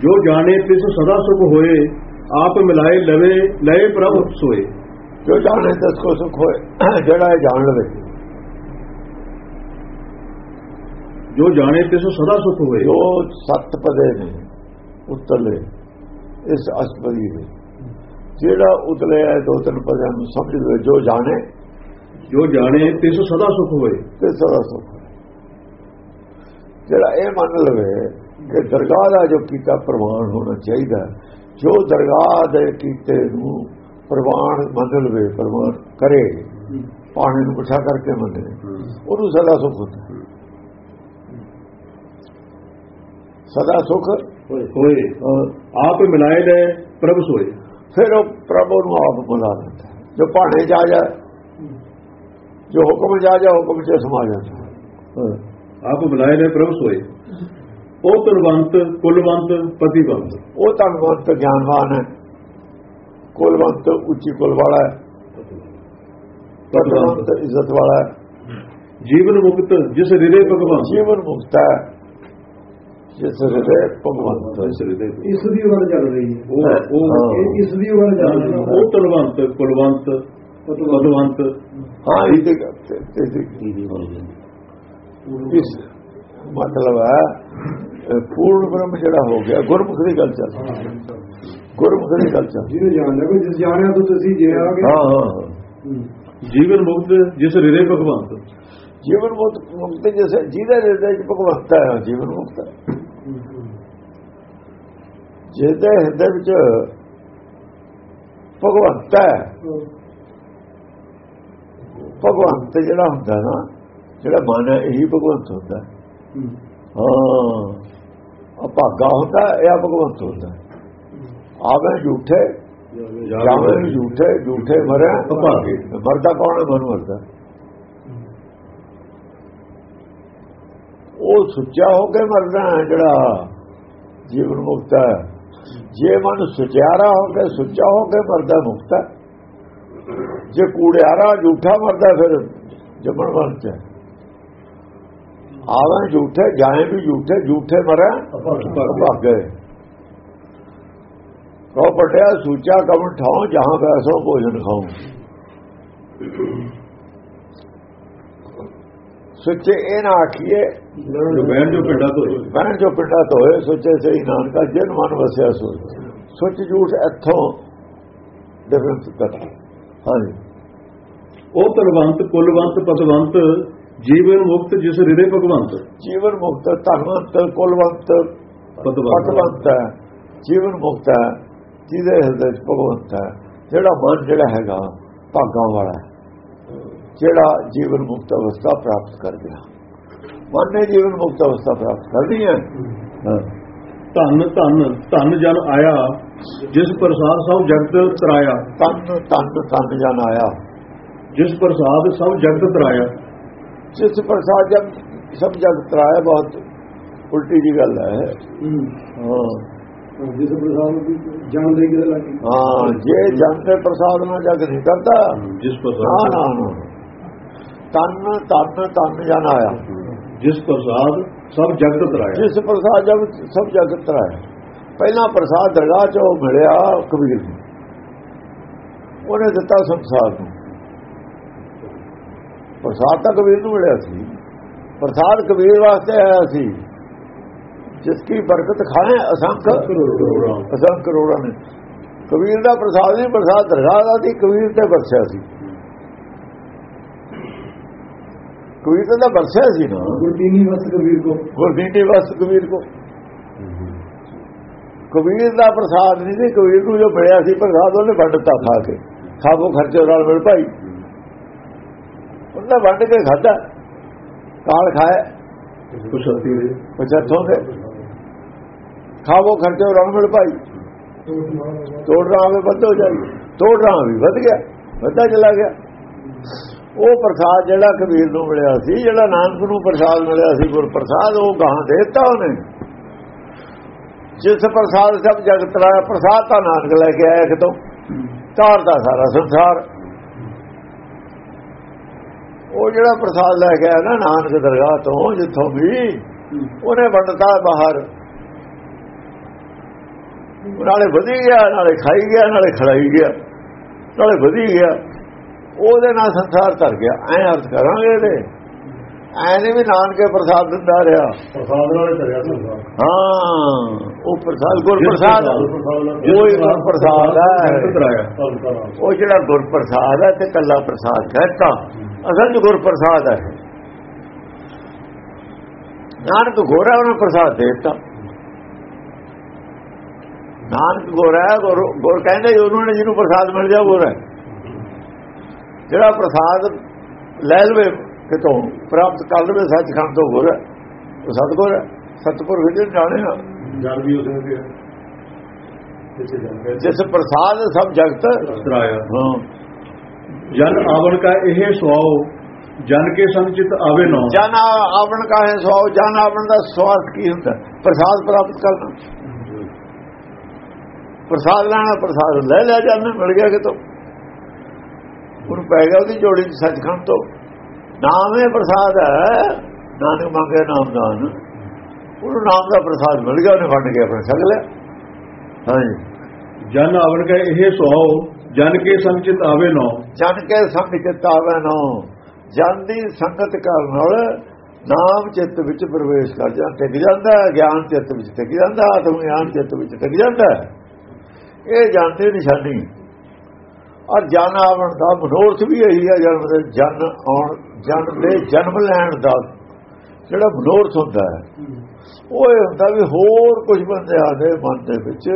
ਜੋ ਜਾਣੇ ਤਿਸ ਸਦਾ ਸੁਖ ਹੋਏ ਆਪ ਮਿਲਾਏ ਲਵੇ ਲਏ ਪ੍ਰਭ ਸੋਏ। ਜੋ ਜਾਣੇ ਤਿਸ ਕੋ ਸੁਖ ਹੋਏ ਜਿਹੜਾ ਇਹ ਜਾਣ ਲਵੇ। ਜੋ ਜਾਣੇ ਤਿਸ ਸਦਾ ਸੁਖ ਹੋਏ। ਜੋ ਸੱਤ ਪਦੇ ਨੇ ਉਤਲੇ ਇਸ ਅਸਪਦੀ ਦੇ। ਜਿਹੜਾ ਉਤਲੇ ਹੈ ਦੋ ਤਿੰਨ ਪਦਿਆਂ ਨੂੰ ਸਮਝ ਲਵੇ ਜੋ ਜਾਣੇ ਜੋ ਜਾਣੇ ਤਿਸ ਸਦਾ ਸੁਖ ਹੋਏ। ਤੇ ਸਦਾ ਸੁਖ। ਜਿਹੜਾ ਇਹ ਮੰਨ ਲਵੇ ਕਿ ਦਰਗਾਹ ਦਾ ਜੋ ਕੀਤਾ ਪ੍ਰਮਾਣ ਹੋਣਾ ਚਾਹੀਦਾ ਜੋ ਦਰਗਾਹ ਦੇ ਕੀਤੇ ਨੂੰ ਪ੍ਰਮਾਣ ਮੰਨ ਲਵੇ ਪ੍ਰਮਾਣ ਕਰੇ ਪਾਣੀ ਨੂੰ ਪੁੱਛਾ ਕਰਕੇ ਮੰਨੇ ਉਹਨੂੰ ਸਦਾ ਸੁਖ ਹੁੰਦਾ ਸਦਾ ਸੁਖ ਹੋਏ। ਆਪ ਮਿਲਾਏ ਲੈ ਪ੍ਰਭ ਸੋਏ। ਫਿਰ ਉਹ ਪ੍ਰਭੂ ਨੂੰ ਆਪ ਬੁਲਾ ਲੈਂਦਾ ਜੋ ਭਾਣੇ ਜਾ ਜਾ ਜੋ ਹੁਕਮ ਜਾ ਜਾ ਹੁਕਮ ਚ ਸਮਾ ਜਾਂਦਾ ਆਪ ਮਿਲਾਏ ਲੈ ਪ੍ਰਭ ਸੋਏ। ਉਹ ਤੁਰਵੰਤ ਕੁਲਵੰਤ ਪਤੀਵੰਤ। ਉਹ ਧਨਵੰਤ ਗਿਆਨਵਾਨ ਹੈ। ਕੁਲਵੰਤ ਉੱਚੀ ਕੁਲ ਵਾਲਾ ਹੈ। ਪਤਵੰਤ। ਇੱਜ਼ਤ ਵਾਲਾ ਹੈ। ਜੀਵਨ ਮੁਕਤ ਜਿਸ ਹਿਰਦੇ ਭਗਵਾਨ ਜੀਵਨ ਮੁਕਤ ਹੈ। ਜਿਸ ਹਿਰਦੇ ਭਗਵੰਤ। ਇਸ ਹਿਰਦੇ ਇਸ ਦੀ ਗੱਲ ਚੱਲ ਰਹੀ ਹੈ। ਉਹ ਇਸ ਦੀ ਗੱਲ ਚੱਲ ਰਹੀ ਹੈ। ਉਹ ਤੁਰਵੰਤ ਕੁਲਵੰਤ ਪਤਵੰਤ। ਹਾਂ ਇਹ ਤੇ ਤੇ- ਤੇ- ਇਸ ਮਤਲਬ ਹੈ ਪੂਰਨ ਬ੍ਰਹਮ ਜਿਹੜਾ ਹੋ ਗਿਆ ਗੁਰਮੁਖ ਦੀ ਗੱਲ ਚੱਲ। ਗੁਰਮੁਖ ਦੀ ਗੱਲ ਚੱਲ ਜਿਹਨੇ ਜਾਣਿਆ ਕੋਈ ਜਿਸ ਜਾਣਿਆ ਤੋਂ ਤੁਸੀਂ ਜੇ ਆ ਹੈ। ਗਏ ਹਾਂ। ਜੀਵਨ ਮੁਕਤ ਜਿਸ ਹਿਰਦੇ ਭਗਵੰਤ ਜੀਵਨ ਮੁਕਤ ਮੁਕਤ ਜਿਸ ਜਿਹਦੇ ਹਿਰਦੇ ਚ ਭਗਵੰਤ ਹੈ ਜੀਵਨ ਮੁਕਤ ਹੈ ਜਿਹਦੇ ਹਿਰਦੇ ਵਿੱਚ ਭਗਵੰਤ ਹੈ ਭਗਵੰਤ ਜਿਹੜਾ ਹੁੰਦਾ ਨਾ ਜਿਹੜਾ ਮਨ ਹੈ ਇਹੀ ਭਗਵੰਤ ਹੁੰਦਾ ਹੈ। ਹੂੰ। ਅਭਾਗਾ ਹੁੰਦਾ ਇਹ ਭਗਵੰਤ ਹੁੰਦਾ। ਆਵੇ ਝੂਠੇ ਜਾਵੇ ਝੂਠੇ ਝੂਠੇ ਮਰੇ ਅਭਾਗੇ। ਮਰਦਾ ਕੌਣ ਹੈ ਮਨ ਮਰਦਾ ਉਹ ਸੁੱਚਾ ਹੋ ਕੇ ਮਰਦਾ ਹੈ ਜਿਹੜਾ ਜੀਵਨ ਮੁਕਤ ਹੈ ਜੇ ਮਨ ਸੁਚਿਆਰਾ ਹੋ ਕੇ ਸੁੱਚਾ ਹੋ ਕੇ ਮਰਦਾ ਮੁਕਤ ਹੈ ਜੇ ਕੂੜਿਆਰਾ ਝੂਠਾ ਮਰਦਾ ਫਿਰ ਜਮਣ ਵਰਤ ਹੈ ਆਵੇਂ ਝੂਠੇ ਜਾਏ ਵੀ ਝੂਠੇ ਝੂਠੇ ਮਰੇ ਭਾਗੇ ਕੋ ਪਟਿਆ ਸੂਚਾ ਕਮ ਠਾਉ ਜਹਾਂ ਬੈਸੋ ਭੋਜਨ ਖਾਉ। ਸੱਚੇ ਇਹ ਨਾ ਆਖੀਏ ਬੈਣ ਜੋ ਪਿੰਡਾ ਤੋਂ ਬਹਿਣ ਜੋ ਪਿੰਡਾ ਧੋਏ ਸੋਚੇ ਸਹੀ ਨਾਨਕਾ ਜਿਨ ਮਨ ਵਸਿਆ ਸੋਚ ਸੱਚ ਝੂਠ ਇੱਥੋਂ ਡਿਫਰੈਂਸ ਕਰ ਹਾਂਜੀ। ਉਹ ਤੁਰਵੰਤ ਕੁਲਵੰਤ ਪਤਵੰਤ ਜੀਵਨ ਮੁਕਤ ਜਿਸ ਹਿਰਦੇ ਭਗਵੰਤ। ਜੀਵਨ ਮੁਕਤ ਧਨਵੰਤ ਕੁਲਵੰਤ ਪਤਵੰਤ ਹੈ। ਜੀਵਨ ਮੁਕਤ ਹੈ ਜਿਹਦੇ ਹਿਰਦੇ ਚ ਭਗਵੰਤ ਹੈ। ਜਿਹੜਾ ਮਨ ਜਿਹੜਾ ਹੈਗਾ ਭਾਗਾਂ ਵਾਲਾ ਜਿਹੜਾ ਜੀਵਨ ਮੁਕਤ ਅਵਸਥਾ ਪ੍ਰਾਪਤ ਕਰ ਗਿਆ। ਮਨ ਨੇ ਜੀਵਨ ਮੁਕਤ ਅਵਸਥਾ ਪ੍ਰਾਪਤ ਕਰਨੀ ਹੈ। ਹਾਂ। ਧਨ ਧਨ ਧਨ ਜਨ ਆਇਆ ਜਿਸ ਪ੍ਰਸਾਦ ਸਭ ਜਗਤ ਤਰਾਇਆ। ਤਨ ਤਨ ਤਨ ਜਨ ਆਇਆ। ਜਿਸ ਪ੍ਰਸਾਦ ਸਭ ਜਗਤ ਤਰਾਇਆ। ਜਿਸ ਪ੍ਰਸਾਦ ਜਬ ਸਭ ਜਗ ਤਰਾਇਆ ਬਹੁਤ ਉਲਟੀ ਜੀ ਗੱਲ ਹੈ। ਹੂੰ। ਜਿਸ ਪ੍ਰਸਾਦ ਦੀ ਜਾਣ ਦੇ ਕਿਤੇ ਲੱਗੀ ਹਾਂ ਜੇ ਜਨ ਦੇ ਪ੍ਰਸਾਦ ਨਾਲ ਜਗ ਨਹੀਂ ਕਰਦਾ ਜਿਸ ਪ੍ਰਸਾਦ ਤਨ ਤਨ ਤਨ ਜਨ ਆਇਆ। ਜਿਸ ਪ੍ਰਸਾਦ ਸਭ ਜਗਤ ਤਰਾਇਆ। ਜਿਸ ਪ੍ਰਸਾਦ ਜਬ ਸਭ ਜਗਤ ਤਰਾਇਆ। ਪਹਿਲਾਂ ਪ੍ਰਸਾਦ ਦਰਗਾਹ ਚੋਂ ਮਿਲਿਆ ਕਬੀਰ ਨੂੰ। ਉਹਨੇ ਦਿੱਤਾ ਸੰਸਾਰ ਨੂੰ। ਪ੍ਰਸਾਦ ਤਾਂ ਕਬੀਰ ਨੂੰ ਮਿਲਿਆ ਸੀ। ਪ੍ਰਸਾਦ ਕਬੀਰ ਵਾਸਤੇ ਆਇਆ ਸੀ। ਜਿਸ ਕੀ ਬਰਕਤ ਖਾਏ ਅਸੰਖ ਅਸੰਖ ਕਰੋੜਾਂ ਨੇ। ਕਬੀਰ ਦਾ ਪ੍ਰਸਾਦ ਨਹੀਂ ਪ੍ਰਸਾਦ ਦਰਗਾਹ ਦਾ ਸੀ ਕਬੀਰ ਤੇ ਬਰਸਿਆ ਸੀ। ਕਬੀਰ ਤੇ ਤਾਂ ਬਰਸਿਆ ਸੀ ਨਾ। ਗੁਰਦੀਨੀ ਵਸ ਕਬੀਰ ਕੋ। ਗੁਰਦੀਨੀ ਵਸ ਕਬੀਰ ਕੋ। ਕਬੀਰ ਦਾ ਪ੍ਰਸਾਦ ਨਹੀਂ ਸੀ ਕਬੀਰ ਨੂੰ ਜੋ ਮਿਲਿਆ ਸੀ ਪ੍ਰਸਾਦ ਉਹਨੇ ਵੰਡਤਾ ਖਾ ਕੇ। ਖਾਬੋ ਖਰਚੇ ਨਾਲ ਮਿਲ ਭਾਈ ਉਹਨੇ ਵੰਡ ਕੇ ਖਾਦਾ ਕਾਲ ਖਾਏ ਕੁਸ਼ਤੀ ਦੇ ਪਛਾਤੋਂ ਦੇ ਖਾਬੋ ਖਰਚੇ ਨਾਲ ਮਿਲ ਭਾਈ। ਤੋੜ ਰਹਾ ਵੀ ਵੱਧ ਹੋ ਜਾਈ। ਤੋੜ ਰਹਾ ਵੀ ਵੱਧ ਗਿਆ ਵੱਧਾ ਚਲਾ ਗਿਆ। ਉਹ ਪ੍ਰਸਾਦ ਜਿਹੜਾ ਕਬੀਰ ਨੂੰ ਮਿਲਿਆ ਸੀ ਜਿਹੜਾ ਨਾਨਕ ਨੂੰ ਪ੍ਰਸਾਦ ਮਿਲਿਆ ਸੀ ਗੁਰ ਪ੍ਰਸਾਦ ਉਹ ਗਾਂ ਦੇਤਾ ਉਹਨੇ। ਜਿਸ ਪ੍ਰਸਾਦ ਸਭ ਜਗਤ ਰਾਇਆ ਪ੍ਰਸਾਦ ਤਾਂ ਨਾਨਕ ਲੈ ਕੇ ਆਇਆ ਕਿਤੋਂ ਤਾਰਦਾ ਸਾਰਾ ਸੰਸਾਰ। ਉਹ ਜਿਹੜਾ ਪ੍ਰਸਾਦ ਲੈ ਕੇ ਆਇਆ ਨਾ ਨਾਨਕ ਦਰਗਾਹ ਤੋਂ ਜਿੱਥੋਂ ਵੀ ਉਹਨੇ ਵੰਡਤਾ ਬਾਹਰ। ਨਾਲੇ ਵਧੀ ਗਿਆ ਨਾਲੇ ਖਾਈ ਗਿਆ ਨਾਲੇ ਖੜਾਈ ਗਿਆ ਨਾਲੇ ਵਧੀ ਗਿਆ। ਉਹਦੇ ਨਾਲ ਸੰਸਾਰ ਧਰ ਗਿਆ। ਐ ਅਰਥ ਕਰਾਂਗੇ ਇਹਦੇ। ਐ ਨਹੀਂ ਵੀ ਨਾਨਕੇ ਪ੍ਰਸਾਦ ਦਿੰਦਾ ਰਿਹਾ। ਪ੍ਰਸਾਦ ਨਾਲ ਧਰਿਆ ਸੰਸਾਰ। ਹਾਂ ਉਹ ਪ੍ਰਸਾਦ ਗੁਰ ਪ੍ਰਸਾਦ ਉਹ ਗੁਰ ਪ੍ਰਸਾਦ ਹੈ। ਉਹ ਜਿਹੜਾ ਗੁਰ ਪ੍ਰਸਾਦ ਹੈ ਤੇ ਕੱਲਾ ਪ੍ਰਸਾਦ ਕਹਿੰਦਾ ਅਸਲ ਚ ਗੁਰ ਪ੍ਰਸਾਦ ਹੈ। ਨਾਨਕ ਗੋਰਾ ਉਹਨਾਂ ਪ੍ਰਸਾਦ ਦੇ ਦਿੱਤਾ। ਨਾਨਕ ਗੋਰਾ ਗੁਰ ਕਹਿੰਦੇ ਉਹਨੂੰ ਨੇ ਜਿਹਨੂੰ ਪ੍ਰਸਾਦ ਮਿਲ ਜਾ ਗੋਰਾ ਹੈ। ਜਿਹੜਾ ਪ੍ਰਸਾਦ ਲੈ ਲਵੇ ਕਿਤੋਂ ਪ੍ਰਾਪਤ ਕਰ ਲਵੇ ਸੱਚਖੰਡ ਤੋਂ ਗੋਰਾ। ਉਹ ਸਤਗੁਰ ਹੈ ਸਤਪੁਰ ਵਿਜੇ ਜਾਣਿਆ ਜਨ ਵੀ ਉਸਨੇ ਕੇ ਜਿਸ ਪ੍ਰਸਾਦ ਸਭ ਜਗਤ ਤਰਾਇਆ ਹਾਂ। ਜਨ ਆਵਣ ਕਾ ਇਹ ਸੁਆਓ, ਜਨ ਕੇ ਸੰਚਿਤ ਆਵੇ ਨਾ। ਜਨ ਆਵਣ ਕਾਹੇ ਸੋ ਜਨ ਆਵਣ ਦਾ ਸਵਾਰਥ ਕੀ ਹੁੰਦਾ? ਪ੍ਰਸਾਦ ਪ੍ਰਾਪਤ ਕਰਨਾ। ਪ੍ਰਸਾਦ ਲੈਣਾ, ਪ੍ਰਸਾਦ ਲੈ ਲਿਆ ਜਾਂਦਾ, ਮਿਲ ਗਿਆ ਕਿਤੋਂ? ਉਹਨੂੰ ਪੈ ਗਿਆ ਉਹਦੀ ਜੋੜੀ ਚ ਸੱਚਖੰਡ ਤੋਂ। ਨਾਮ ਹੈ ਪ੍ਰਸਾਦ ਹੈ, ਨਾਨਕ ਮੰਗੇ ਨਾਮਦਾਨ ਉਹਨੂੰ ਨਾਮ ਦਾ ਪ੍ਰਸਾਦ ਮਿਲ ਗਿਆ, ਉਹਨੇ ਵੰਡ ਗਿਆ ਆਪਣਾ ਛਕ ਲਿਆ। ਹਾਂਜੀ। ਜਨ ਆਵਣ ਕੇ ਇਹ ਸੁਆਓ ਜਨ ਕੇ ਸੰਚਿਤ ਆਵੇ ਨਾ ਜਨ ਕੇ ਸੰਗ ਆਵੇ ਨੋ ਜਨ ਦੀ ਸੰਗਤ ਕਰਨ ਨਾਲ ਨਾਮ ਚਿੱਤ ਵਿੱਚ ਪ੍ਰਵੇਸ਼ ਕਰ ਜਾਂ ਟਿਕ ਜਾਂਦਾ ਗਿਆਨ ਚਿੱਤ ਵਿੱਚ ਟਿਕ ਜਾਂਦਾ ਆਤਮ ਗਿਆਨ ਚਿੱਤ ਵਿੱਚ ਟਿਕ ਜਾਂਦਾ ਇਹ ਜਾਣਦੇ ਨਿਸ਼ਾਨੀ ਔਰ ਜਨ ਆਵਣ ਦਾ ਮਨੋਰਥ ਵੀ ਇਹੀ ਹੈ ਜਨਮ ਦੇ ਜਨ ਆਉਣ, ਜਨ ਦੇ ਜਨਮ ਲੈਣ ਦਾ ਜਿਹੜਾ ਮਨੋਰਥ ਹੁੰਦਾ ਹੈ। ਉਹ ਇਹ ਹੁੰਦਾ ਵੀ ਹੋਰ ਕੁਝ ਬੰਦਿਆਂ ਦੇ ਮਨ ਦੇ ਵਿੱਚ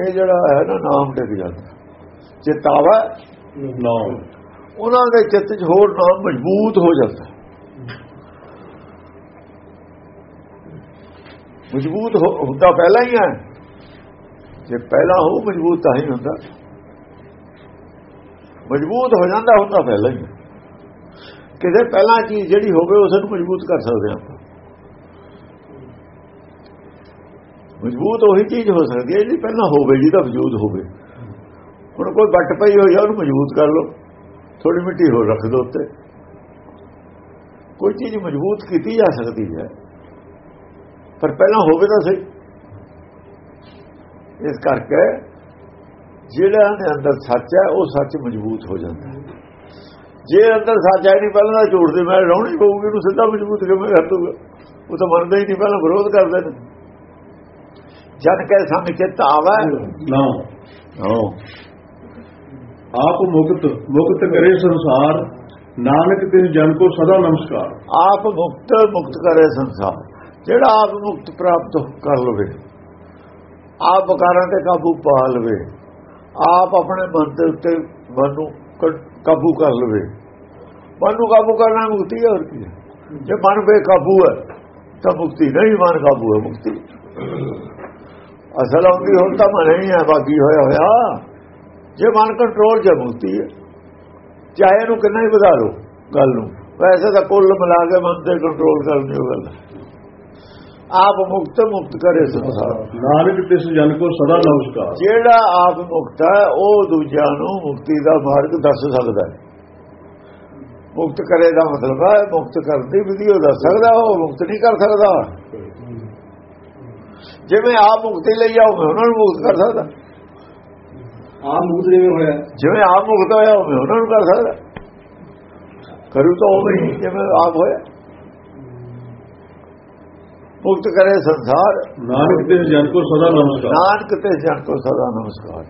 ਇਹ ਜਿਹੜਾ ਹੈ ਨਾ ਨਾਮ ਟਿਕ ਜਾਂਦਾ ਚਿਤਾਵਾ? ਨਾ ਉਹਨਾਂ ਦੇ ਚਿੱਤ 'ਚ ਹੋਰ ਨਾਮ ਮਜ਼ਬੂਤ ਹੋ ਜਾਂਦਾ। ਮਜ਼ਬੂਤ ਹੁੰਦਾ ਪਹਿਲਾਂ ਹੀ ਹੈ। ਜੇ ਪਹਿਲਾਂ ਹੋ ਮਜ਼ਬੂਤ ਤਾਂ ਹੀ ਹੁੰਦਾ। ਮਜ਼ਬੂਤ ਹੋ ਜਾਂਦਾ ਹੁੰਦਾ ਪਹਿਲਾਂ ਹੀ। ਕਿਤੇ ਪਹਿਲਾਂ ਚੀਜ਼ ਜਿਹੜੀ ਹੋਵੇ ਉਸ ਨੂੰ ਮਜ਼ਬੂਤ ਕਰ ਸਕਦੇ ਆਪਾਂ। ਮਜ਼ਬੂਤ ਉਹੀ ਚੀਜ਼ ਹੋ ਸਕਦੀ ਹੈ, ਜਿਹੜੀ ਪਹਿਲਾਂ ਹੋਵੇ, ਜਿਹਦਾ ਵਜੂਦ ਹੋਵੇ। ਹੁਣ ਕੋਈ ਵੱਟ ਪਈ ਹੋਈ ਆ, ਉਹਨੂੰ ਮਜ਼ਬੂਤ ਕਰ ਲਓ। ਥੋੜੀ ਮਿੱਟੀ ਹੋਰ ਰੱਖ ਦਿਓ ਉੱਤੇ। ਕੋਈ ਚੀਜ਼ ਮਜ਼ਬੂਤ ਕੀਤੀ ਜਾ ਸਕਦੀ ਹੈ, ਪਰ ਪਹਿਲਾਂ ਹੋਵੇ ਤਾਂ ਸਹੀ। ਇਸ ਕਰਕੇ ਜਿਹੜਾ ਦੇ ਅੰਦਰ ਸੱਚ ਹੈ, ਉਹ ਸੱਚ ਮਜ਼ਬੂਤ ਹੋ ਜਾਂਦਾ ਹੈ। ਜੇ ਅੰਦਰ ਸੱਚ ਹੈ ਨਹੀਂ, ਪਹਿਲਾਂ ਤਾਂ ਝੂਠ ਦੀ ਮੈਂ ਲਾਉਣੀ ਪਊਗੀ, ਉਹਨੂੰ ਸਿੱਧਾ ਮਜ਼ਬੂਤ ਕਿਵੇਂ ਕਰ ਦੂਗਾ ਉਹ ਤਾਂ ਮੰਨਦਾ ਹੀ ਨਹੀਂ, ਪਹਿਲਾਂ ਵਿਰੋਧ ਕਰਦੇ ਨੇ। ਜਦ ਕੇ ਸੰਗ ਚਿੱਤ ਆਵੇ। ਨਾ। ਆਪ ਮੁਕਤ ਮੁਕਤ ਕਰੇ ਸੰਸਾਰ। ਨਾਨਕ ਤਿਸ ਜਨ ਕੋ ਸਦਾ ਨਮਸਕਾਰ। ਆਪ ਮੁਕਤ ਮੁਕਤ ਕਰੇ ਸੰਸਾਰ। ਜਿਹੜਾ ਆਪ ਮੁਕਤ ਪ੍ਰਾਪਤ ਕਰ ਲਵੇ ਆਪ ਵਿਕਾਰਾਂ ਤੇ ਕਾਬੂ ਪਾ ਲਵੇ ਆਪ ਆਪਣੇ ਮਨ ਦੇ ਉੱਤੇ ਮਨ ਨੂੰ ਕਾਬੂ ਕਰ ਲਵੇ। ਮਨ ਨੂੰ ਕਾਬੂ ਕਰਨਾ ਮੁਕਤੀ ਹੈ ਹੋਰ ਕੀ ਹੈ। ਜੇ ਮਨ ਬੇਕਾਬੂ ਹੈ ਤਾਂ ਮੁਕਤੀ ਨਹੀਂ ਮਨ ਕਾਬੂ ਹੈ ਮੁਕਤੀ। ਅਸਲ ਆਉਂਦੀ ਹੁਣ ਤਾਂ ਮਨ ਹੀ ਹੈ ਬਾਕੀ ਹੋਇਆ ਹੋਇਆ। ਜੇ ਮਨ ਕੰਟਰੋਲ 'ਚ ਹੈ ਮੁਕਤੀ ਹੈ ਚਾਹੇ ਇਹਨੂੰ ਕਿੰਨਾ ਹੀ ਵਧਾ ਲਓ ਗੱਲ ਨੂੰ। ਵੈਸੇ ਤਾਂ ਕੁੱਲ ਮਿਲਾ ਕੇ ਮਨ ਤੇ ਕੰਟਰੋਲ ਕਰਨੀ ਉਹ ਗੱਲ ਹੈ। ਆਪ ਮੁਕਤ ਮੁਕਤ ਕਰੇ ਸੰਸਾਰ। ਨਾਨਕ ਤਿਸ ਜਨ ਕੋ ਸਦਾ ਨਮਸਕਾਰ। ਜਿਹੜਾ ਆਪ ਮੁਕਤ ਹੈ ਉਹ ਦੂਜਿਆਂ ਨੂੰ ਮੁਕਤੀ ਦਾ ਮਾਰਗ ਦੱਸ ਸਕਦਾ ਹੈ। ਮੁਕਤ ਕਰੇ ਦਾ ਮਤਲਬ ਹੈ ਮੁਕਤ ਕਰਨ ਦੀ ਵਿਧੀ ਉਹ ਦੱਸ ਸਕਦਾ ਉਹ ਮੁਕਤ ਨਹੀਂ ਕਰ ਸਕਦਾ। ਜਿਵੇਂ ਆਪ ਮੁਕਤੀ ਲਈ ਆਉ ਉਹਨਾਂ ਨੂੰ ਮੁਕਤ ਕਰ ਸਕਦਾ। ਆਪ ਮੁਕਤ ਜਿਵੇਂ ਹੋਇਆ? ਜਿਵੇਂ ਆਪ ਮੁਕਤ ਹੋਇਆ ਉਹ ਉਹਨਾਂ ਨੂੰ ਕਰ ਸਕਦਾ। ਕਰੂ ਤਾਂ ਉਹ ਨਹੀਂ ਜਿਵੇਂ ਆਪ ਹੋਇਆ। ਮੁਕਤ ਕਰੇ ਸੰਸਾਰ। ਨਾਨਕ ਤਿਸ ਜਨ ਕੋ ਸਦਾ ਨਮਸਕਾਰ। ਨਾਨਕ ਤੇ ਜਨ ਕੋ ਸਦਾ ਨਮਸਕਾਰ।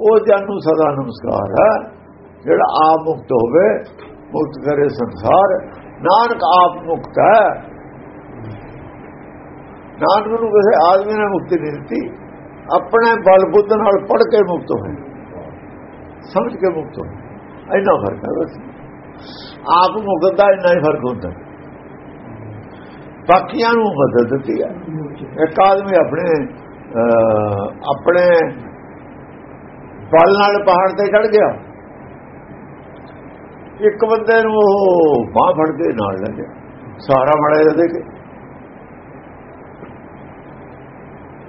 ਉਹ ਜਨ ਨੂੰ ਸਦਾ ਨਮਸਕਾਰ ਹੈ ਜਿਹੜਾ ਆਪ ਮੁਕਤ ਹੋਵੇ ਮੁਕਤ ਕਰੇ ਸੰਸਾਰ। ਨਾਨਕ ਆਪ ਮੁਕਤ ਹੈ। ਨਾਨਕ ਨੂੰ ਕਿਸੇ ਆਦਮੀ ਨੇ ਮੁਕਤੀ ਨਹੀਂ ਦਿੱਤੀ, ਆਪਣੇ ਬਲ ਬੁੱਧ ਨਾਲ ਪੜ ਕੇ ਮੁਕਤ ਹੋਏ। ਸਮਝ ਕੇ ਮੁਕਤ ਹੋਏ। ਇੰਨਾ ਫ਼ਰਕ ਹੈ ਬਸ। ਆਪ ਮੁਕਤ ਦਾ ਇੰਨਾ ਹੀ ਫ਼ਰਕ ਹੁੰਦਾ। ਬਾਕੀਆਂ ਨੂੰ ਮਦਦ ਦਿੱਤੀ ਹੈ ਇੱਕ ਆਦਮੀ ਆਪਣੇ ਆਪਣੇ ਬਲ ਨਾਲ ਪਹਾੜ ਤੇ ਚੜ ਗਿਆ। ਇੱਕ ਬੰਦੇ ਨੂੰ ਉਹ ਬਾਹ ਫੜ ਕੇ ਨਾਲ ਲੈ ਗਿਆ। ਸਾਰਾ ਮੜਾ ਦੇ ਕੇ।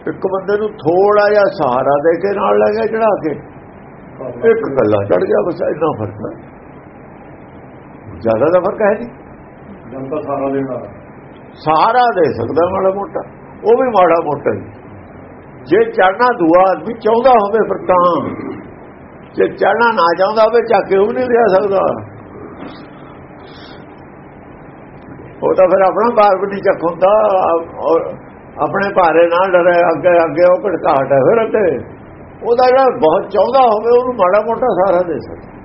ਇੱਕ ਬੰਦੇ ਨੂੰ ਥੋੜਾ ਜਿਹਾ ਸਹਾਰਾ ਦੇ ਕੇ ਨਾਲ ਲੈ ਗਿਆ ਚੜਾ ਕੇ। ਇੱਕ ਗੱਲਾ ਚੜ ਗਿਆ ਬਸ ਇੰਨਾ ਫ਼ਰਕ ਹੈ। ਜ਼ਿਆਦਾ ਦਾ ਫ਼ਰਕ ਹੈ ਨਹੀਂ। ਜਨਤਾ ਸਾਰਾ ਦੇਣਾ ਸਹਾਰਾ ਦੇ ਸਕਦਾ ਮਾੜਾ ਮੋਟਾ ਉਹ ਵੀ ਮਾੜਾ ਮੋਟਾ ਹੀ। ਜੇ ਚੜਨਾ ਦੂਆ ਆਦਮੀ ਚਾਹੁੰਦਾ ਹੋਵੇ ਫਿਰ ਤਾਂ। ਜੇ ਚੜਨਾ ਨਾ ਚਾਹੁੰਦਾ ਹੋਵੇ ਚੱਕ ਕੇ ਉਹ ਨਹੀਂ ਲਿਆ ਸਕਦਾ। ਉਹ ਤਾਂ ਫਿਰ ਆਪਣਾ ਭਾਰ ਵੀ ਨਹੀਂ ਚੱਕ ਹੁੰਦਾ ਔਰ ਆਪਣੇ ਭਾਰੇ ਨਾਲ ਡਰੇ, ਅੱਗੇ ਅੱਗੇ ਉਹ ਘਟਕਾਟ ਹੈ ਫਿਰ ਅੱਗੇ ਉਹਦਾ ਜਿਹੜਾ ਬਹੁਤ ਚਾਹੁੰਦਾ ਹੋਵੇ, ਉਹਨੂੰ ਮਾੜਾ ਮੋਟਾ ਸਾਰਾ ਦੇ ਸਕਦਾ।